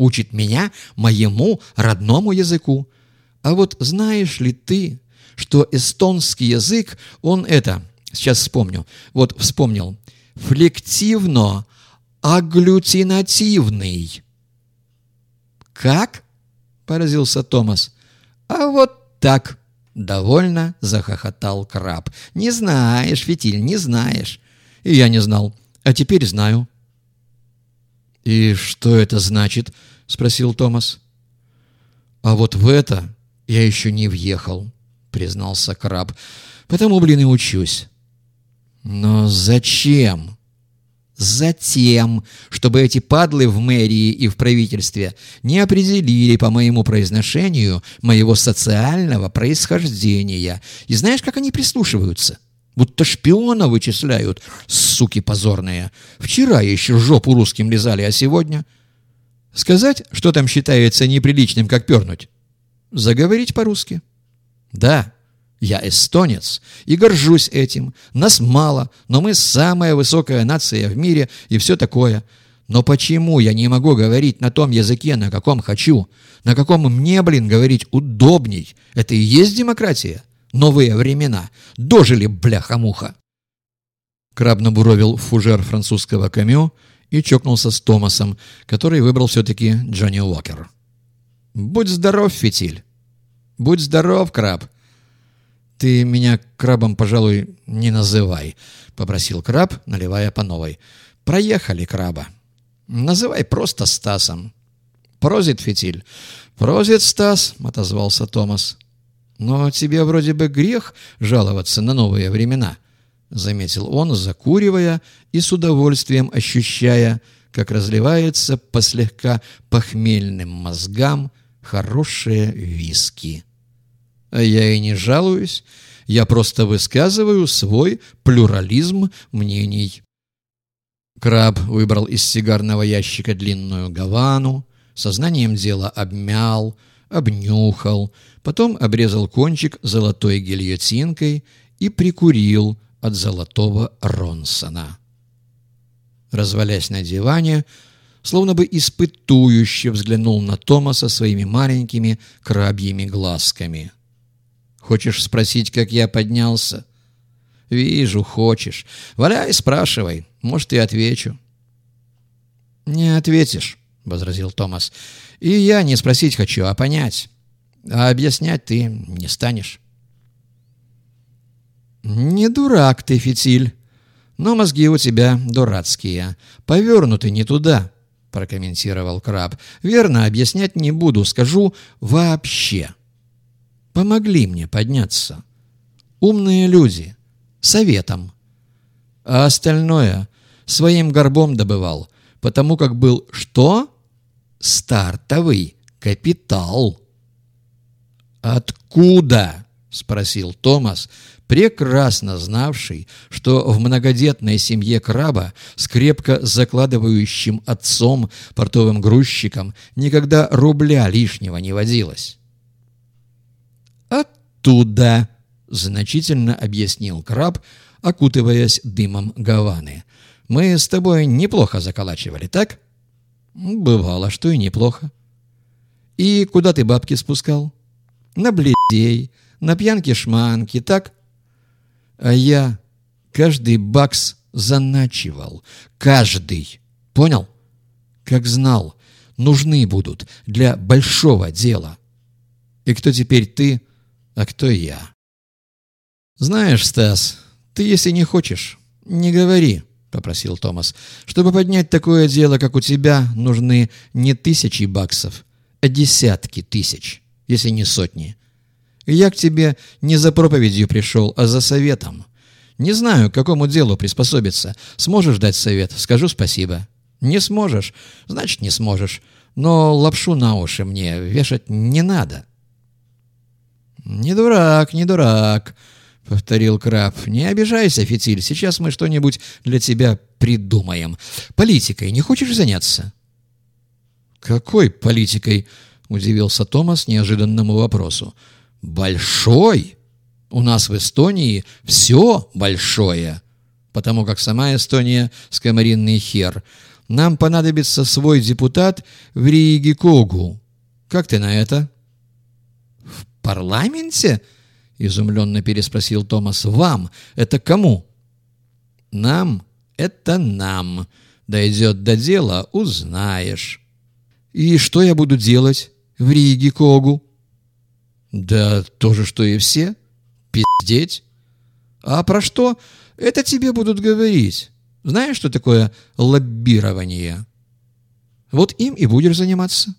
учит меня моему родному языку. А вот знаешь ли ты, что эстонский язык, он это, сейчас вспомню, вот вспомнил, флективно-агглютинативный. «Как?» – поразился Томас. «А вот так!» – довольно захохотал краб. «Не знаешь, Фитиль, не знаешь». И я не знал, а теперь знаю. «И что это значит?» — спросил Томас. «А вот в это я еще не въехал», — признался краб. «Потому, блин, и учусь». «Но зачем?» Затем, чтобы эти падлы в мэрии и в правительстве не определили по моему произношению моего социального происхождения. И знаешь, как они прислушиваются?» Будто шпиона вычисляют, суки позорные. Вчера еще жопу русским лизали, а сегодня... Сказать, что там считается неприличным, как пернуть? Заговорить по-русски? Да, я эстонец и горжусь этим. Нас мало, но мы самая высокая нация в мире и все такое. Но почему я не могу говорить на том языке, на каком хочу? На каком мне, блин, говорить удобней? Это и есть демократия? Новые времена. Дожили, бляха-муха. Краб набуровил фужер французского камео и чокнулся с Томасом, который выбрал все-таки Джонни Уокер. «Будь здоров, Фитиль!» «Будь здоров, краб!» «Ты меня крабом, пожалуй, не называй», — попросил краб, наливая по новой. «Проехали краба. Называй просто Стасом». «Прозит, Фитиль». «Прозит, Стас», — отозвался Томас. «Но тебе вроде бы грех жаловаться на новые времена», — заметил он, закуривая и с удовольствием ощущая, как разливается по слегка похмельным мозгам хорошие виски. «А я и не жалуюсь, я просто высказываю свой плюрализм мнений». Краб выбрал из сигарного ящика длинную гавану, сознанием дела обмял, обнюхал, потом обрезал кончик золотой гильотинкой и прикурил от золотого Ронсона. Развалясь на диване, словно бы испытующе взглянул на Томаса своими маленькими крабьими глазками. «Хочешь спросить, как я поднялся?» «Вижу, хочешь. Валяй, спрашивай. Может, и отвечу». «Не ответишь», — возразил Томас. «И я не спросить хочу, а понять. А объяснять ты не станешь. «Не дурак ты, Фитиль, но мозги у тебя дурацкие, повернуты не туда», — прокомментировал Краб. «Верно, объяснять не буду, скажу вообще. Помогли мне подняться. Умные люди, советом. А остальное своим горбом добывал, потому как был что? Стартовый капитал». «Откуда?» — спросил Томас, прекрасно знавший, что в многодетной семье краба с крепко закладывающим отцом, портовым грузчиком, никогда рубля лишнего не водилось. «Оттуда!» — значительно объяснил краб, окутываясь дымом гаваны. «Мы с тобой неплохо заколачивали, так?» «Бывало, что и неплохо». «И куда ты бабки спускал?» на бледей, на пьянки-шманки, так? А я каждый бакс заначивал. Каждый. Понял? Как знал, нужны будут для большого дела. И кто теперь ты, а кто я? Знаешь, Стас, ты, если не хочешь, не говори, — попросил Томас. «Чтобы поднять такое дело, как у тебя, нужны не тысячи баксов, а десятки тысяч» если не сотни. Я к тебе не за проповедью пришел, а за советом. Не знаю, к какому делу приспособиться. Сможешь дать совет, скажу спасибо. Не сможешь, значит, не сможешь. Но лапшу на уши мне вешать не надо. «Не дурак, не дурак», — повторил краб. «Не обижайся, Фитиль, сейчас мы что-нибудь для тебя придумаем. Политикой не хочешь заняться?» «Какой политикой?» Удивился Томас неожиданному вопросу. «Большой? У нас в Эстонии все большое, потому как сама Эстония — скоморинный хер. Нам понадобится свой депутат в Риге Когу. Как ты на это?» «В парламенте?» — изумленно переспросил Томас. «Вам? Это кому?» «Нам? Это нам. Дойдет до дела, узнаешь». «И что я буду делать в Риге Когу?» «Да то же, что и все. Пиздеть». «А про что? Это тебе будут говорить. Знаешь, что такое лоббирование?» «Вот им и будешь заниматься».